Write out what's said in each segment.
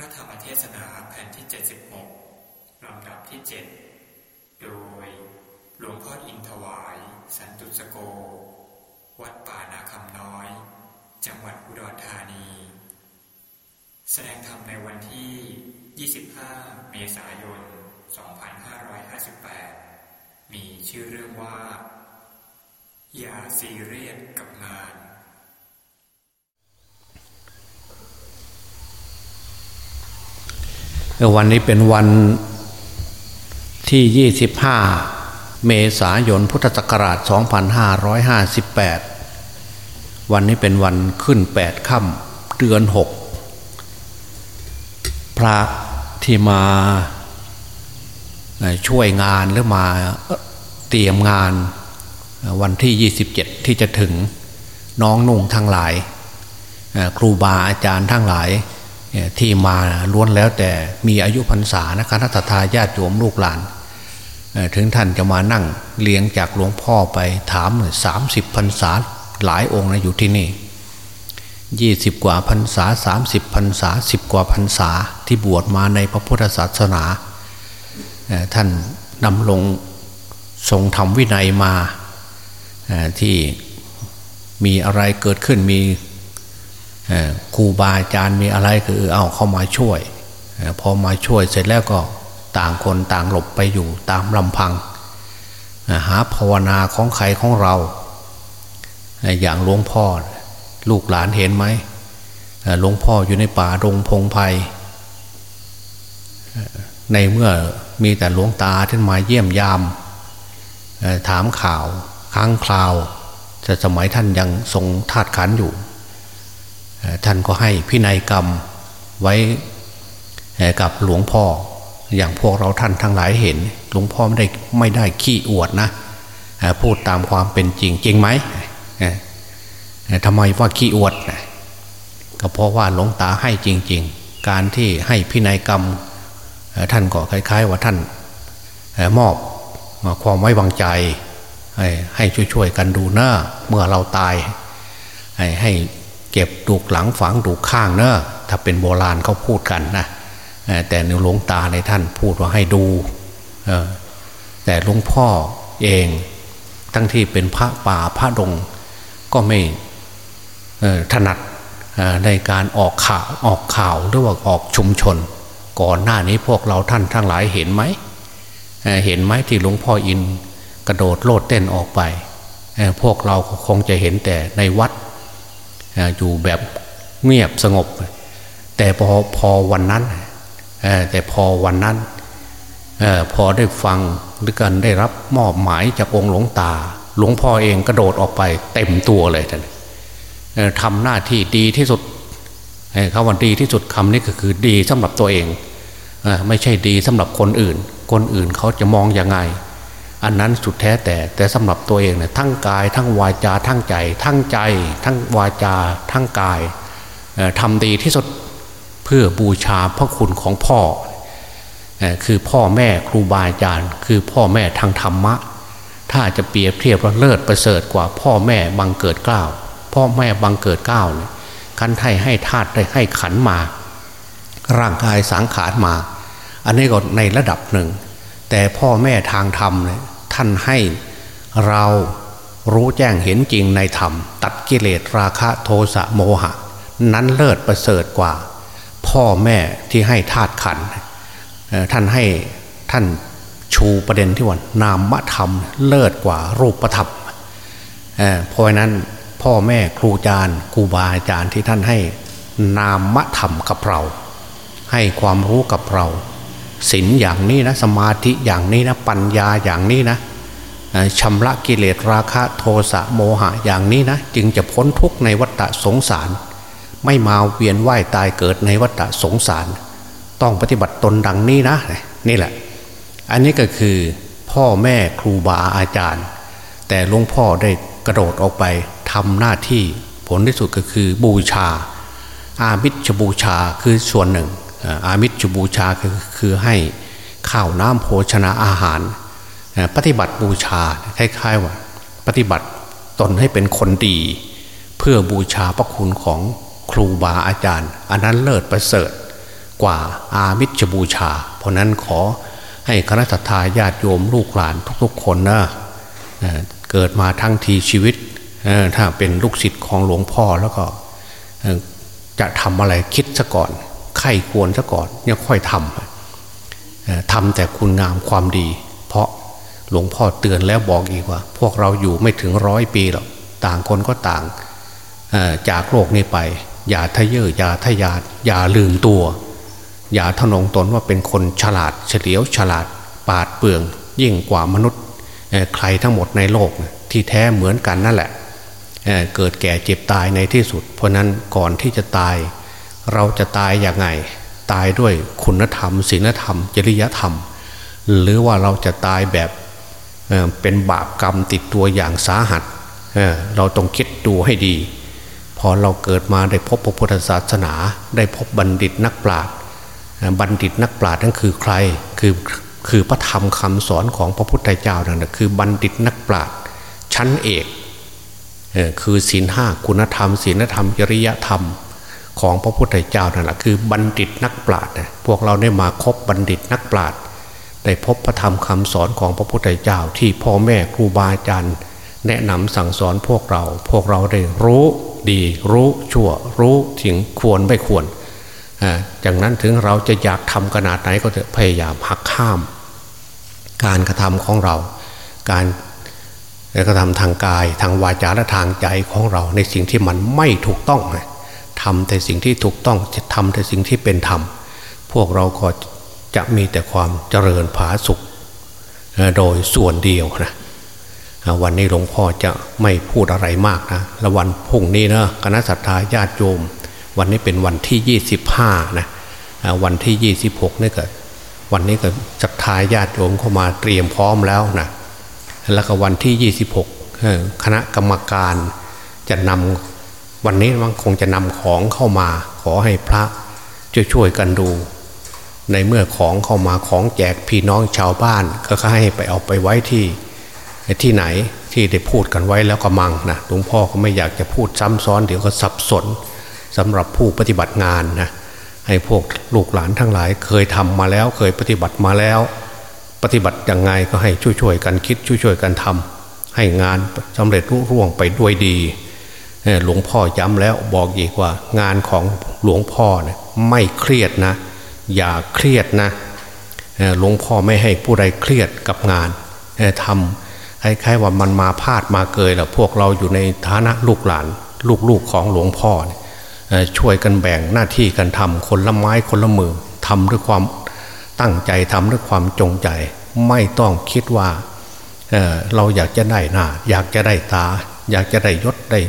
ระธรรมเทศนาแผ่นที่ 76 ลำดับที่ 7 โดยหลวงพ่ออินทวาย สันตุสโก วัดป่านาคำน้อย จังหวัดอุดรธานี แสดงธรรมในวันที่ 25 เมษายน 2558 มีชื่อเรื่องว่า อย่าซีเรียสกับงาน วันนี้เป็นวันที่ 25 เมษายนพุทธศักราช 2558 วันนี้เป็นวันขึ้น 8 ค่ำเดือน 6 พระที่มาช่วยงานหรือมาเตรียมงานวันที่ 27 ที่จะถึงน้องนุ่งทั้งหลาย ครูบาอาจารย์ทั้งหลาย ที่มาล้วนแล้วแต่มีอายุพรรษานะคณะทาญาติโยมลูกหลาน ถึงท่านจะมานั่งเลี้ยงจากหลวงพ่อไปถามสามสิบพรรษาหลายองค์นะอยู่ที่นี่ยี่สิบกว่าพรรษาสามสิบพรรษาสิบกว่าพรรษาที่บวชมาในพระพุทธศาสนาท่านนำลงทรงทำวินัยมาที่มีอะไรเกิดขึ้นมี ครูบาอาจารย์มีอะไรคือเอาเข้ามาช่วยพอมาช่วยเสร็จแล้วก็ต่างคนต่างหลบไปอยู่ตามลำพัง หาภาวนาของใครของเรา อย่างหลวงพ่อลูกหลานเห็นไหมหลวงพ่ออยู่ในป่าดงพงไพในเมื่อมีแต่หลวงตาท่านมาเยี่ยมยาม ถามข่าวค้างคราวแต่สมัยท่านยังทรงธาตุขันอยู่ ท่านก็ให้พินัยกรรมไว้กับหลวงพ่อ อย่างพวกเราท่านทั้งหลายเห็น หลวงพ่อไม่ได้ไม่ได้ขี้อวดนะพูดตามความเป็นจริงจริงไหมทำไมว่าขี้อวดก็เพราะว่าหลวงตาให้จริง ๆ การที่ให้พินัยกรรมท่านก็คล้ายๆ ว่าท่านมอบความไว้วางใจ ให้ช่วยๆกันดูหน้าเมื่อเราตายให้ เก็บดูกหลังฝังดูกข้างเนอะถ้าเป็นโบราณเขาพูดกันนะแต่ในหลวงตาในท่านพูดว่าให้ดูแต่หลวงพ่อเองทั้งที่เป็นพระป่าพระดงก็ไม่ถนัดในการออกข่าวออกข่าวหรือว่าออกชุมชน ก่อนหน้านี้พวกเราท่านทั้งหลายเห็นไหมเห็นไหมที่หลวงพ่ออินกระโดดโลดเต้นออกไป พวกเราคงจะเห็นแต่ในวัด อยู่แบบเงียบสงบ แต่พอพอวันนั้นแต่พอวันนั้นพอได้ฟังหรือกันได้รับมอบหมายจากองค์หลวงตา หลวงพ่อเองกระโดดออกไปเต็มตัวเลยท่านทำหน้าที่ดีที่สุดคำว่าดีที่สุดคำนี้ก็คือดีสำหรับตัวเองไม่ใช่ดีสำหรับคนอื่น คนอื่นเขาจะมองยังไง อันนั้นสุดแท้แต่แต่สำหรับตัวเองเนี่ยทั้งกาย ทั้งวาจาทั้งใจ ทั้งใจ ทั้งวาจา ทั้งกายทำดีที่สุดเพื่อบูชาพระคุณของพ่อ คือพ่อแม่ครูบาอาจารย์ คือพ่อแม่ทางธรรมะ ถ้าจะเปรียบเทียบว่าเลิศประเสริฐกว่าพ่อแม่บังเกิดกล้าวพ่อแม่บังเกิดกล้าวขันไทยให้ธาตุได้ให้ขันมา ร่างกายสังขารมา อันนี้ก็ในระดับหนึ่ง แต่พ่อแม่ทางธรรมเนี่ย ท่านให้เรารู้แจ้งเห็นจริงในธรรม ตัดกิเลสราคะโทสะโมหะ นั้นเลิศประเสริฐกว่า พ่อแม่ที่ให้ธาตุขันท่านให้ท่านชูประเด็นที่ว่านามธรรมเลิศกว่ารูปธรรมเพราะนั้นพ่อแม่ครูอาจารย์ครูบาอาจารย์ที่ท่านให้นามธรรมกับเรา ให้ความรู้กับเราศีลอย่างนี้นะสมาธิอย่างนี้นะปัญญาอย่างนี้นะ ชำระกิเลสราคะโทสะโมหะอย่างนี้นะ จึงจะพ้นทุกข์ในวัฏสงสาร ไม่มาเวียนว่ายตายเกิดในวัฏสงสาร ต้องปฏิบัติตนดังนี้นะ นี่แหละ อันนี้ก็คือพ่อแม่ครูบาอาจารย์ แต่หลวงพ่อได้กระโดดออกไปทำหน้าที่ผลที่สุดก็คือบูชา อามิชบูชาคือส่วนหนึ่ง อามิชบูชาคือคือให้ข้าวน้ำโภชนาอาหาร ปฏิบัติบูชาคล้ายๆว่า ปฏิบัติตนให้เป็นคนดี เพื่อบูชาพระคุณของครูบาอาจารย์ อันนั้นเลิศประเสริฐกว่าอามิชบูชา เพราะนั้นขอให้คณะทาญาติโยมลูกหลานทุกๆคนนะเกิดมาทั้งทีชีวิตถ้าเป็นลูกศิษย์ของหลวงพ่อแล้วก็จะทำอะไรคิดซะก่อนไข้ควรซะก่อนยังค่อยทำทำแต่คุณงามความดี หลวงพ่อเตือนแล้วบอกอีกว่า พวกเราอยู่ไม่ถึงร้อยปีหรอกต่างคนก็ต่างจากโลกนี้ไป อย่าทะเยออย่าทะยานอย่าลืมตัว อย่าทนงตนว่าเป็นคนฉลาด เฉลียวฉลาดปาดเปลือง ยิ่งกว่ามนุษย์ใครทั้งหมดในโลกที่แท้เหมือนกันนั่นแหละเเกิดแก่เจ็บตายในที่สุด เพราะนั้นก่อนที่จะตาย เราจะตายอย่างไง ตายด้วยคุณธรรมศีลธรรม จริยธรรม หรือว่าเราจะตายแบบ เป็นบาปกรรมติดตัวอย่างสาหัสเเราต้องคิดดูให้ดี พอเราเกิดมาได้พบพระพุทธศาสนา ได้พบบัณฑิตนักปราชญ์บัณฑิตนักปราชญ์นั่นคือใครคือคือพระธรรมคำสอนของพระพุทธเจ้านั่นแหะคือบัณฑิตนักปราชญ์ชั้นเอกคือศีลห้าคุณธรรมศีลธรรมจริยธรรมของพระพุทธเจ้านั่นแหละคือบัณฑิตนักปราชญ์พวกเราได้มาคบบัณฑิตนักปราชญ์ ได้พบพระธรรมคำสอนของพระพุทธเจ้าที่พ่อแม่ครูบาอาจารย์แนะนำสั่งสอนพวกเรา พวกเราได้รู้ดี รู้ชั่ว รู้ถึงควรไม่ควรจากนั้นถึงเราจะอยากทำขนาดไหนก็จะพยายามหักข้าม การกระทำของเรา การกระทำทางกายทางวาจาและทางใจของเราในสิ่งที่มันไม่ถูกต้องทำแต่สิ่งที่ถูกต้องจะทำแต่สิ่งที่เป็นธรรมพวกเราก็ จะมีแต่ความเจริญผาสุขโดยส่วนเดียวนะวันนี้หลวงพ่อจะไม่พูดอะไรมากนะและวันพรุ่งนี้นะคณะสัตยาญาติโยม วันนี้เป็นวันที่ 25นะวันที่ 26นี่ก็วันนี้ก็ศรัทธาญาติโยมเข้ามาเตรียมพร้อมแล้วนะแล้วก็วันที่ 26 คณะกรรมการจะนำวันนี้มันคงจะนำของเข้ามาขอให้พระช่วยๆกันดู ในเมื่อของเข้ามาของแจกพี่น้องชาวบ้าน ก็ให้ไปเอาไปไว้ที่ที่ไหนที่ได้พูดกันไว้แล้วก็มังนะหลวงพ่อก็ไม่อยากจะพูดซ้ำซ้อนเดี๋ยวก็สับสนสำหรับผู้ปฏิบัติงานนะให้พวกลูกหลานทั้งหลาย เคยทำมาแล้วเคยปฏิบัติมาแล้ว ปฏิบัติยังไงก็ให้ช่วยๆกันคิดช่วยๆกันทำให้งานสำเร็จรุ่ร่วงไปด้วยดีหลวงพ่อย้ำแล้วบอกอีกว่า งานของหลวงพ่อเนี่ยไม่เครียดนะ อย่าเครียดนะหลวงพ่อไม่ให้ผู้ใดเครียดกับงานทำคล้ายๆว่ามันมาพาดมาเกยแล้วพวกเราอยู่ในฐานะลูกหลาน ลูกๆของหลวงพ่อช่วยกันแบ่งหน้าที่กันทำคนละไม้คนละมือทำด้วยความตั้งใจทำด้วยความจงใจ ไม่ต้องคิดว่าเเราอยากจะได้หน้าอยากจะได้ตา อยากจะได้ยศได้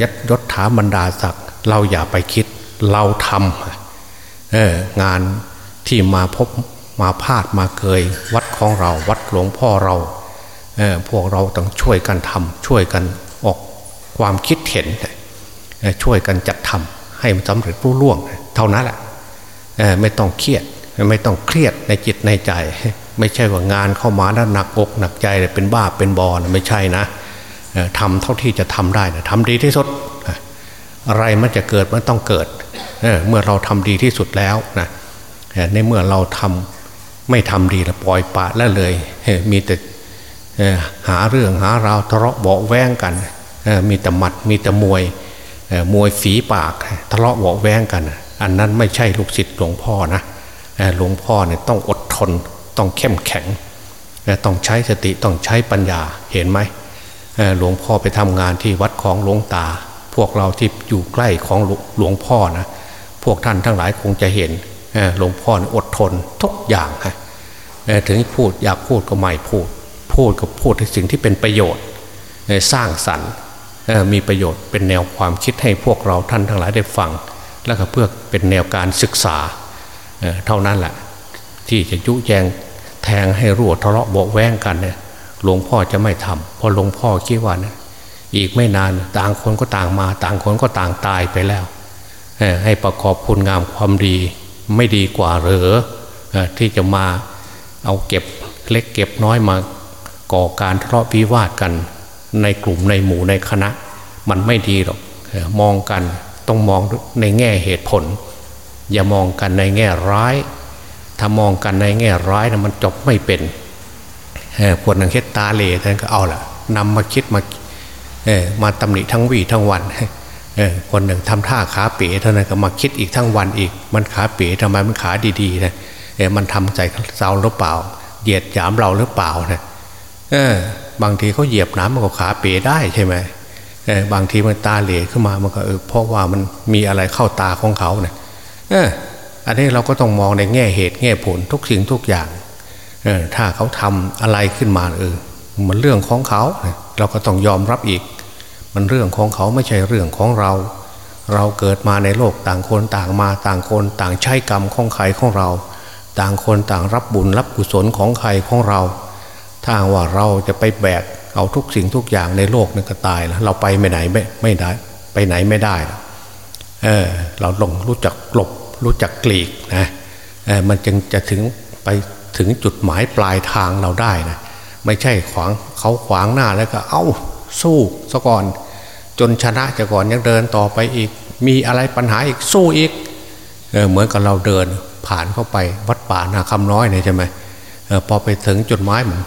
ยัดยศถาบรรดาศักดิ์เราอย่าไปคิดเราทำ งานที่มาพบมาพาดมาเกย วัดของเรา วัดหลวงพ่อเราพวกเราต้องช่วยกันทำช่วยกันออกความคิดเห็นช่วยกันจัดทำให้มันสำเร็จรุ่ร่วง เท่านั้นแหละไม่ต้องเครียดไม่ต้องเครียดในจิตในใจ ไม่ใช่ว่างานเข้ามาแล้วหนักอกหนักใจเป็นบ้าเป็นบอลไม่ใช่นะทำเท่าที่จะทำได้นะทำดีที่สุดอะไรมันจะเกิดมันต้องเกิด เเมื่อเราทำดีที่สุดแล้วนะในเมื่อเราทำไม่ทำดีแล้วปล่อยปะแล้วเลยมีแต่หาเรื่องหาราวทะเลาะเบาแวงกันมีแต่หมัดมีแต่มวยมวยฝีปากทะเลาะเบาแวงกัน อันนั้นไม่ใช่ลูกศิษย์หลวงพ่อนะหลวงพ่อเนี่ยต้องอดทนต้องเข้มแข็งต้องใช้สติต้องใช้ปัญญาเห็นไหมหลวงพ่อไปทำงานที่วัดของหลวงตา พวกเราที่อยู่ใกล้ของหลวงพ่อนะ พวกท่านทั้งหลายคงจะเห็นหลวงพ่ออดทนทุกอย่างถึงพูดอยากพูดก็ไม่พูด พูดก็พูดในสิ่งที่เป็นประโยชน์สร้างสรรค์มีประโยชน์เป็นแนวความคิดให้พวกเราท่านทั้งหลายได้ฟัง แล้วก็เพื่อเป็นแนวการศึกษาเท่านั้นแหละที่จะยุแยงแทงให้รั่วทะเลาะเบาแวงกันเนี่ยหลวงพ่อจะไม่ทำเพราะหลวงพ่อคิดว่านะอีกไม่นานต่างคนก็ต่างมา ต่างคนก็ต่างตายไปแล้ว ให้ประกอบคุณงามความดีไม่ดีกว่าหรือที่จะมาเอาเก็บเล็กเก็บน้อยมาก่อการทะเลาะวิวาทกัน ในกลุ่มในหมู่ในคณะ มันไม่ดีหรอกมองกันต้องมองในแง่เหตุผล อย่ามองกันในแง่ร้าย ถ้ามองกันในแง่ร้ายนะมันจบไม่เป็นพวกนังเฮ็ดตาเล่ท่านก็เอาละนำมาคิดมาเออมาตำหนิทั้งวีทั้งวันเคนหนึ่งทำท่าขาเป๋เท่านั้นก็มาคิดอีกทั้งวันอีก มันขาเป๋ทำไมมันขาดีๆนะเออมันทำใจเศร้าหรือเปล่าเหยียดหยามเราหรือเปล่านะเออบางทีเขาเหยียบน้ำมันก็ขาเป๋ได้ใช่ไหมเออบางทีมันตาเหล่ขึ้นมามันก็เออเพราะว่ามันมีอะไรเข้าตาของเขาเนี่ยเอออันนี้เราก็ต้องมองในแง่เหตุแง่ผลทุกสิ่งทุกอย่างเออถ้าเขาทำอะไรขึ้นมาเออมันเรื่องของเขา เราก็ต้องยอมรับอีก มันเรื่องของเขาไม่ใช่เรื่องของเรา เราเกิดมาในโลกต่างคนต่างมาต่างคนต่างใช้กรรมของใครของเรา ต่างคนต่างรับบุญรับกุศลของใครของเรา ถ้าว่าเราจะไปแบกเอาทุกสิ่งทุกอย่างในโลกนี่ก็ตายแล้วเราไปไม่ไหนไม่ไม่ได้ไปไหนไม่ได้เออเราลงรู้จักกลบรู้จักกลีกนะเออมันจึงจะถึงไปถึงจุดหมายปลายทางเราได้นะไม่ใช่ขวางเขาขวางหน้าแล้วก็เอา้าสู้ซะก่อน จนชนะจะก่อนยังเดินต่อไปอีก มีอะไรปัญหาอีกสู้อีกเออเหมือนกับเราเดินผ่านเข้าไปวัดป่านาคำน้อยเนี่ยใช่ไหมออพอไปถึงจุดไม้เหมือน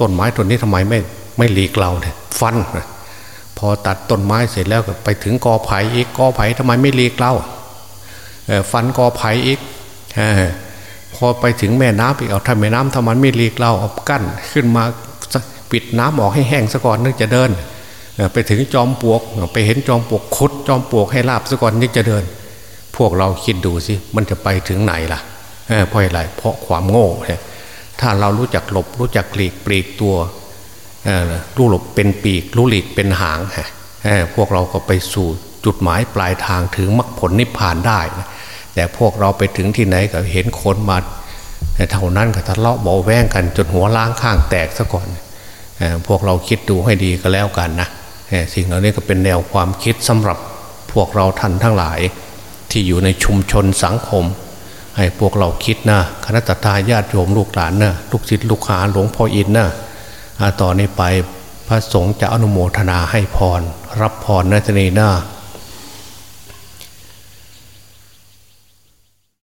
ต้นไม้ต้นนี้ทำไมไม่ไม่หลีกเราเนี่ยฟันพอตัดต้นไม้เสร็จแล้วก็ไปถึงกอไผ่อีกกอไผ่ทำไมไม่หลีกเราฟันกอไผ่อีกพอไปถึงแม่น้ำอีกเอาทำแม่น้ำทำไมไม่หลีกเราเอากั้นขึ้นมาปิดน้ำออกให้แห้งซะก่อนนึกจะเดิน ไปถึงจอมปลวก ไปเห็นจอมปลวกคดจอมปลวกให้ลาบซะก่อนนึกจะเดิน พวกเราคิดดูสิมันจะไปถึงไหนล่ะเพราะอะไรเพราะความโง่ถ้าเรารู้จักหลบรู้จักหลีกปลีกตัวรู้หลบเป็นปีกรู้หลีกเป็นหางฮะพวกเราก็ไปสู่จุดหมายปลายทางถึงมรรคผลนิพพานได้แต่พวกเราไปถึงที่ไหนก็เห็นคนมาเท่านั้นก็ทะเลาะเบาแวงกันจนหัวล้างข้างแตกซะก่อนพวกเราคิดดูให้ดีก็แล้วกันนะ สิ่งเหล่านี้ก็เป็นแนวความคิดสำหรับพวกเราท่านทั้งหลาย ที่อยู่ในชุมชนสังคม ให้พวกเราคิดนะคณะทาญาติโยมลูกหลานนะลูกศิษย์ลูกหาหลวงพ่ออินนะต่อนนี้ไปพระสงฆ์จะอนุโมทนาให้พร รับพรนะทนีนะ